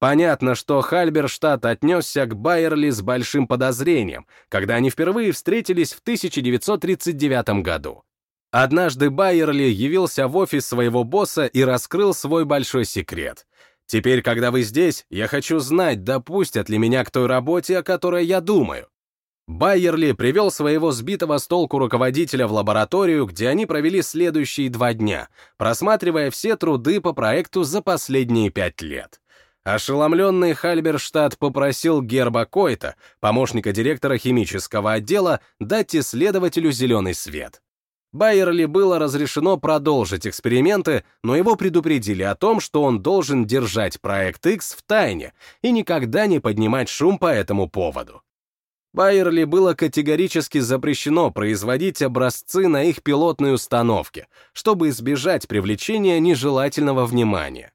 Понятно, что Хальберштадт отнесся к Байерли с большим подозрением, когда они впервые встретились в 1939 году. Однажды Байерли явился в офис своего босса и раскрыл свой большой секрет. «Теперь, когда вы здесь, я хочу знать, допустят ли меня к той работе, о которой я думаю». Байерли привел своего сбитого с толку руководителя в лабораторию, где они провели следующие два дня, просматривая все труды по проекту за последние пять лет. Ошеломленный Хальберштадт попросил Герба Койта, помощника директора химического отдела, дать исследователю зеленый свет. Байерли было разрешено продолжить эксперименты, но его предупредили о том, что он должен держать проект X в тайне и никогда не поднимать шум по этому поводу. Байерли было категорически запрещено производить образцы на их пилотной установке, чтобы избежать привлечения нежелательного внимания.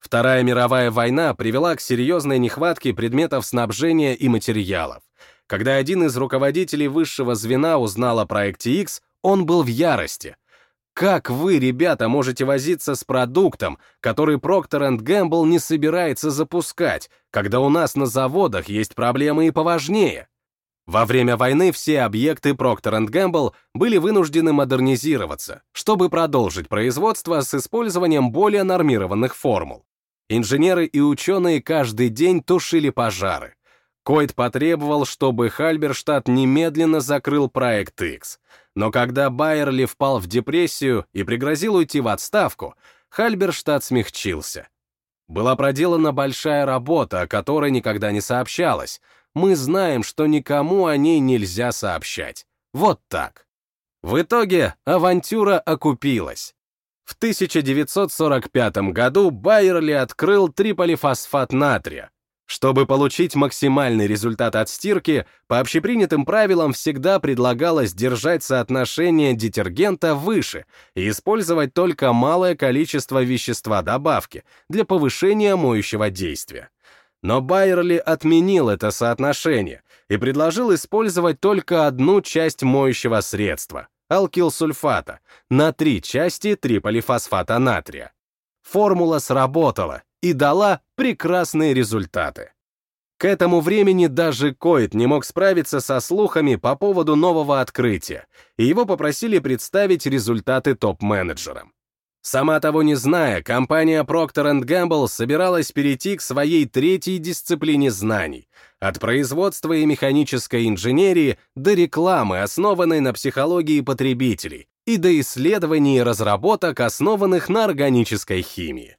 Вторая мировая война привела к серьезной нехватке предметов снабжения и материалов. Когда один из руководителей высшего звена узнал о проекте X, он был в ярости — как вы, ребята, можете возиться с продуктом, который Procter Gamble не собирается запускать, когда у нас на заводах есть проблемы и поважнее? Во время войны все объекты Procter Gamble были вынуждены модернизироваться, чтобы продолжить производство с использованием более нормированных формул. Инженеры и ученые каждый день тушили пожары. Койт потребовал, чтобы Хальберштадт немедленно закрыл проект X — но когда Байерли впал в депрессию и пригрозил уйти в отставку, Хальберштадт смягчился. Была проделана большая работа, о которой никогда не сообщалось. Мы знаем, что никому о ней нельзя сообщать. Вот так. В итоге авантюра окупилась. В 1945 году Байерли открыл триполифосфат натрия, чтобы получить максимальный результат от стирки, по общепринятым правилам всегда предлагалось держать соотношение детергента выше и использовать только малое количество вещества добавки для повышения моющего действия. Но Байерли отменил это соотношение и предложил использовать только одну часть моющего средства — алкилсульфата на три части триполифосфата натрия. Формула сработала, и дала прекрасные результаты. К этому времени даже Койт не мог справиться со слухами по поводу нового открытия, и его попросили представить результаты топ-менеджерам. Сама того не зная, компания Procter Gamble собиралась перейти к своей третьей дисциплине знаний — от производства и механической инженерии до рекламы, основанной на психологии потребителей, и до исследований и разработок, основанных на органической химии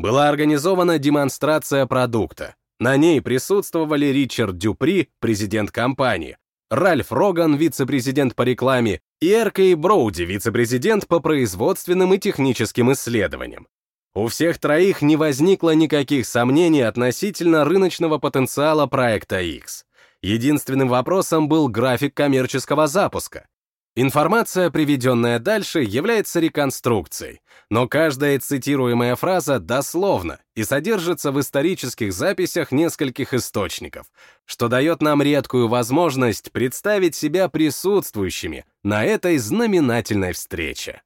была организована демонстрация продукта. На ней присутствовали Ричард Дюпри, президент компании, Ральф Роган, вице-президент по рекламе, и Эркей Броуди, вице-президент по производственным и техническим исследованиям. У всех троих не возникло никаких сомнений относительно рыночного потенциала проекта X. Единственным вопросом был график коммерческого запуска. Информация, приведенная дальше, является реконструкцией, но каждая цитируемая фраза дословна и содержится в исторических записях нескольких источников, что дает нам редкую возможность представить себя присутствующими на этой знаменательной встрече.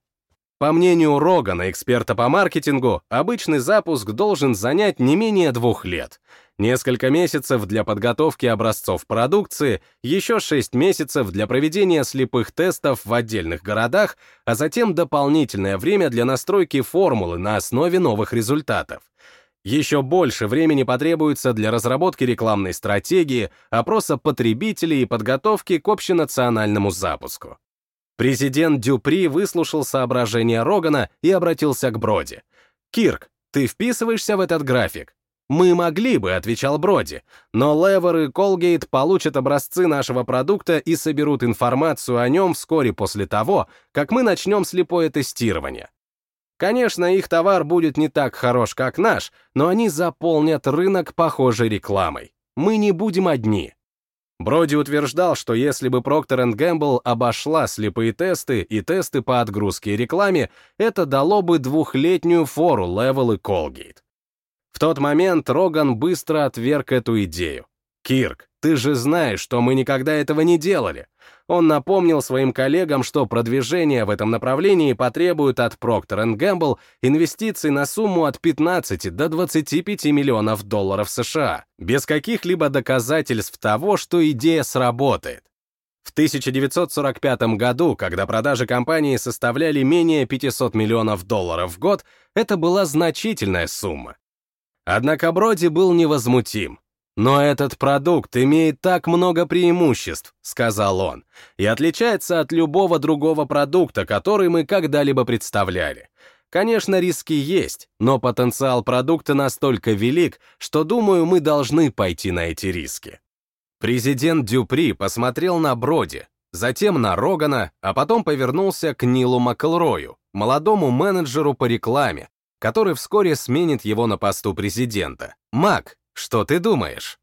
По мнению Рогана, эксперта по маркетингу, обычный запуск должен занять не менее двух лет — несколько месяцев для подготовки образцов продукции, еще 6 месяцев для проведения слепых тестов в отдельных городах, а затем дополнительное время для настройки формулы на основе новых результатов. Еще больше времени потребуется для разработки рекламной стратегии, опроса потребителей и подготовки к общенациональному запуску. Президент Дюпри выслушал соображения Рогана и обратился к Броди. «Кирк, ты вписываешься в этот график? «Мы могли бы», — отвечал Броди, «но Левер и Колгейт получат образцы нашего продукта и соберут информацию о нем вскоре после того, как мы начнем слепое тестирование. Конечно, их товар будет не так хорош, как наш, но они заполнят рынок похожей рекламой. Мы не будем одни». Броди утверждал, что если бы Procter Gamble обошла слепые тесты и тесты по отгрузке и рекламе, это дало бы двухлетнюю фору Level и Colgate. В тот момент Роган быстро отверг эту идею. «Кирк, ты же знаешь, что мы никогда этого не делали. Он напомнил своим коллегам, что продвижение в этом направлении потребует от Procter Gamble инвестиций на сумму от 15 до 25 миллионов долларов США, без каких-либо доказательств того, что идея сработает. В 1945 году, когда продажи компании составляли менее 500 миллионов долларов в год, это была значительная сумма. Однако Броди был невозмутим. «Но этот продукт имеет так много преимуществ», — сказал он, «и отличается от любого другого продукта, который мы когда-либо представляли. Конечно, риски есть, но потенциал продукта настолько велик, что, думаю, мы должны пойти на эти риски». Президент Дюпри посмотрел на Броди, затем на Рогана, а потом повернулся к Нилу Макэлрою, молодому менеджеру по рекламе, который вскоре сменит его на посту президента. «Мак, что ты думаешь?»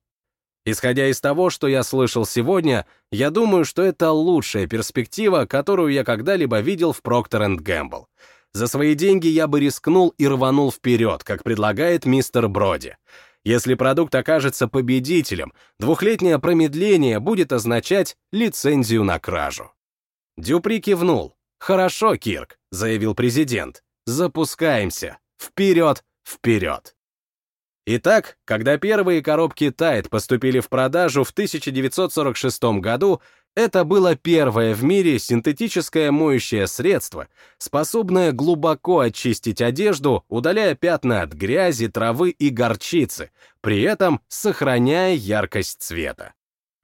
Исходя из того, что я слышал сегодня, я думаю, что это лучшая перспектива, которую я когда-либо видел в Procter Gamble. За свои деньги я бы рискнул и рванул вперед, как предлагает мистер Броди. Если продукт окажется победителем, двухлетнее промедление будет означать лицензию на кражу. Дюпри кивнул. «Хорошо, Кирк», — заявил президент. «Запускаемся. Вперед, вперед!» Итак, когда первые коробки Tide поступили в продажу в 1946 году, это было первое в мире синтетическое моющее средство, способное глубоко очистить одежду, удаляя пятна от грязи, травы и горчицы, при этом сохраняя яркость цвета.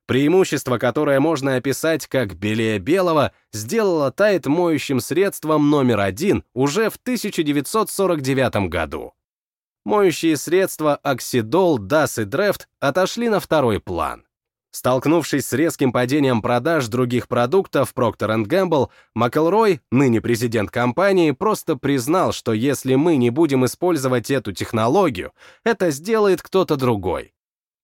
Преимущество, которое можно описать как белее белого, сделало Tide моющим средством номер один уже в 1949 году. Моющие средства Оксидол, DAS и Дрефт отошли на второй план. Столкнувшись с резким падением продаж других продуктов Procter Gamble, Макэлрой, ныне президент компании, просто признал, что если мы не будем использовать эту технологию, это сделает кто-то другой.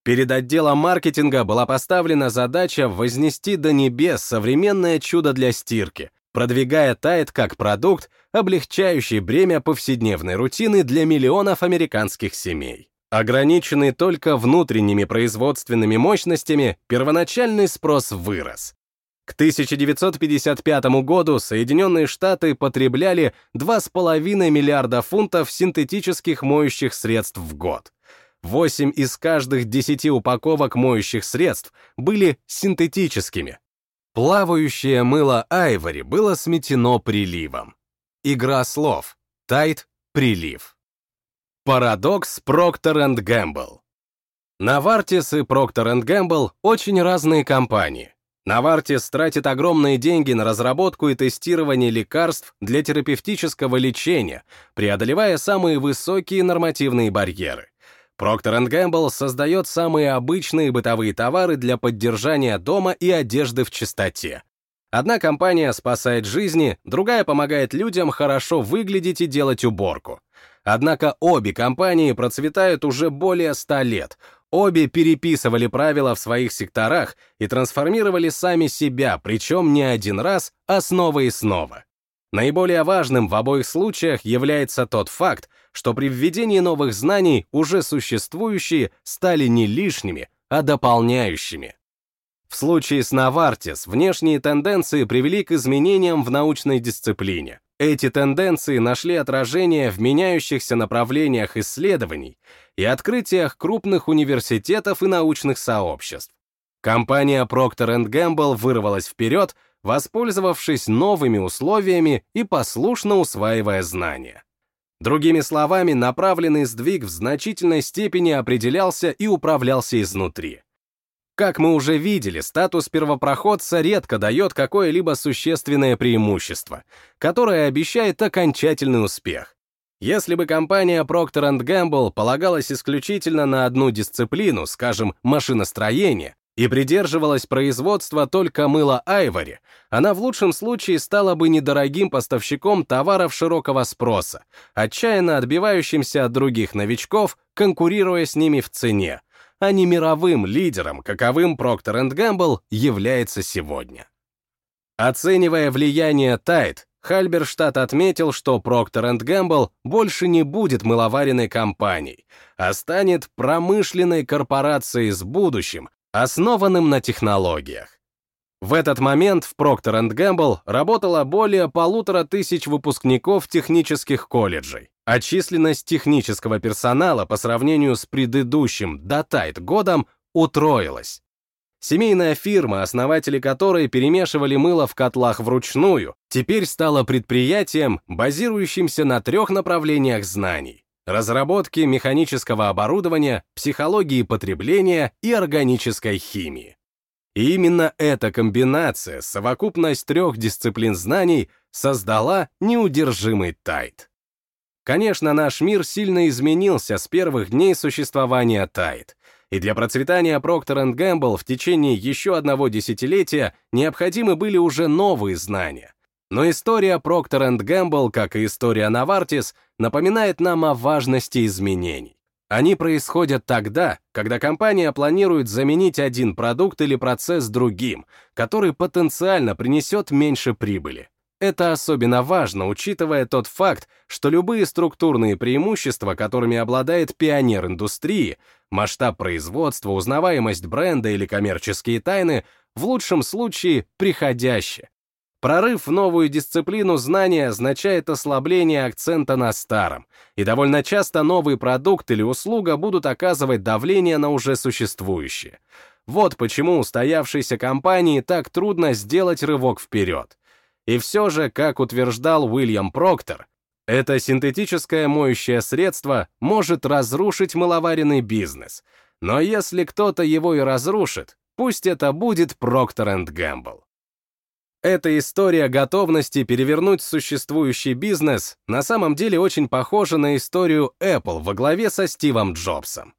Перед отделом маркетинга была поставлена задача вознести до небес современное чудо для стирки, продвигая Tide как продукт, облегчающий бремя повседневной рутины для миллионов американских семей. Ограниченный только внутренними производственными мощностями, первоначальный спрос вырос. К 1955 году Соединенные Штаты потребляли 2,5 миллиарда фунтов синтетических моющих средств в год. 8 из каждых 10 упаковок моющих средств были синтетическими, Плавающее мыло Айвори было сметено приливом. Игра слов. Тайт, прилив. Парадокс Procter Gamble. Навартис и Procter Gamble очень разные компании. Навартис тратит огромные деньги на разработку и тестирование лекарств для терапевтического лечения, преодолевая самые высокие нормативные барьеры. Procter Gamble создает самые обычные бытовые товары для поддержания дома и одежды в чистоте. Одна компания спасает жизни, другая помогает людям хорошо выглядеть и делать уборку. Однако обе компании процветают уже более 100 лет. Обе переписывали правила в своих секторах и трансформировали сами себя, причем не один раз, а снова и снова. Наиболее важным в обоих случаях является тот факт, что при введении новых знаний уже существующие стали не лишними, а дополняющими. В случае с Навартис внешние тенденции привели к изменениям в научной дисциплине. Эти тенденции нашли отражение в меняющихся направлениях исследований и открытиях крупных университетов и научных сообществ. Компания Procter Gamble вырвалась вперед, воспользовавшись новыми условиями и послушно усваивая знания. Другими словами, направленный сдвиг в значительной степени определялся и управлялся изнутри. Как мы уже видели, статус первопроходца редко дает какое-либо существенное преимущество, которое обещает окончательный успех. Если бы компания Procter Gamble полагалась исключительно на одну дисциплину, скажем, машиностроение, и придерживалась производства только мыла Айвори, она в лучшем случае стала бы недорогим поставщиком товаров широкого спроса, отчаянно отбивающимся от других новичков, конкурируя с ними в цене, а не мировым лидером, каковым Procter Gamble является сегодня. Оценивая влияние Tide, Хальберштадт отметил, что Procter Gamble больше не будет мыловаренной компанией, а станет промышленной корпорацией с будущим, основанным на технологиях. В этот момент в Procter Gamble работало более полутора тысяч выпускников технических колледжей, а численность технического персонала по сравнению с предыдущим датайт годом утроилась. Семейная фирма, основатели которой перемешивали мыло в котлах вручную, теперь стала предприятием, базирующимся на трех направлениях знаний — разработке механического оборудования, психологии потребления и органической химии. И именно эта комбинация, совокупность трех дисциплин знаний, создала неудержимый тайт. Конечно, наш мир сильно изменился с первых дней существования тайт — и для процветания Procter Gamble в течение еще одного десятилетия необходимы были уже новые знания. Но история Procter Gamble, как и история Novartis, напоминает нам о важности изменений. Они происходят тогда, когда компания планирует заменить один продукт или процесс другим, который потенциально принесет меньше прибыли. Это особенно важно, учитывая тот факт, что любые структурные преимущества, которыми обладает пионер индустрии, масштаб производства, узнаваемость бренда или коммерческие тайны, в лучшем случае приходящие. Прорыв в новую дисциплину знания означает ослабление акцента на старом, и довольно часто новый продукт или услуга будут оказывать давление на уже существующие. Вот почему устоявшейся компании так трудно сделать рывок вперед. И все же, как утверждал Уильям Проктор, это синтетическое моющее средство может разрушить маловаренный бизнес, но если кто-то его и разрушит, пусть это будет Procter Gamble. Эта история готовности перевернуть существующий бизнес на самом деле очень похожа на историю Apple во главе со Стивом Джобсом.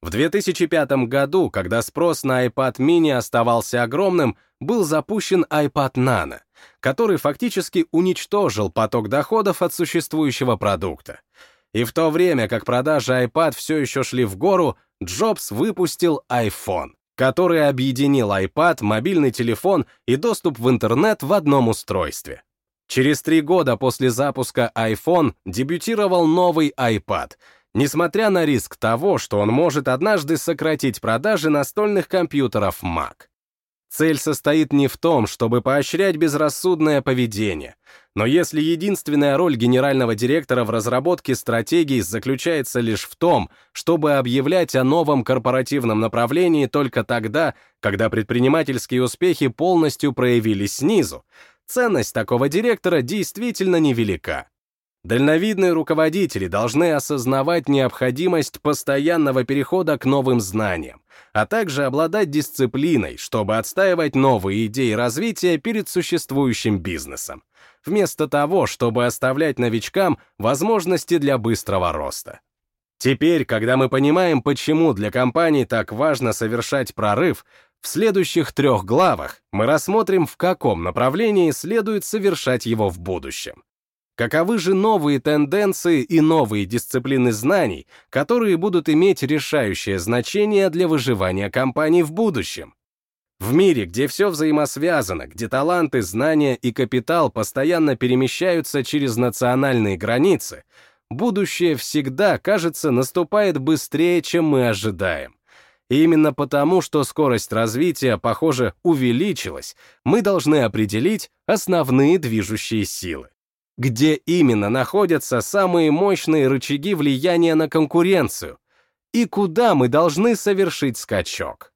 В 2005 году, когда спрос на iPad mini оставался огромным, был запущен iPad Nano, который фактически уничтожил поток доходов от существующего продукта. И в то время, как продажи iPad все еще шли в гору, Джобс выпустил iPhone, который объединил iPad, мобильный телефон и доступ в интернет в одном устройстве. Через три года после запуска iPhone дебютировал новый iPad — несмотря на риск того, что он может однажды сократить продажи настольных компьютеров Mac. Цель состоит не в том, чтобы поощрять безрассудное поведение, но если единственная роль генерального директора в разработке стратегий заключается лишь в том, чтобы объявлять о новом корпоративном направлении только тогда, когда предпринимательские успехи полностью проявились снизу, ценность такого директора действительно невелика. Дальновидные руководители должны осознавать необходимость постоянного перехода к новым знаниям, а также обладать дисциплиной, чтобы отстаивать новые идеи развития перед существующим бизнесом, вместо того, чтобы оставлять новичкам возможности для быстрого роста. Теперь, когда мы понимаем, почему для компаний так важно совершать прорыв, в следующих трех главах мы рассмотрим, в каком направлении следует совершать его в будущем. Каковы же новые тенденции и новые дисциплины знаний, которые будут иметь решающее значение для выживания компаний в будущем? В мире, где все взаимосвязано, где таланты, знания и капитал постоянно перемещаются через национальные границы, будущее всегда, кажется, наступает быстрее, чем мы ожидаем. И именно потому, что скорость развития, похоже, увеличилась, мы должны определить основные движущие силы где именно находятся самые мощные рычаги влияния на конкуренцию и куда мы должны совершить скачок.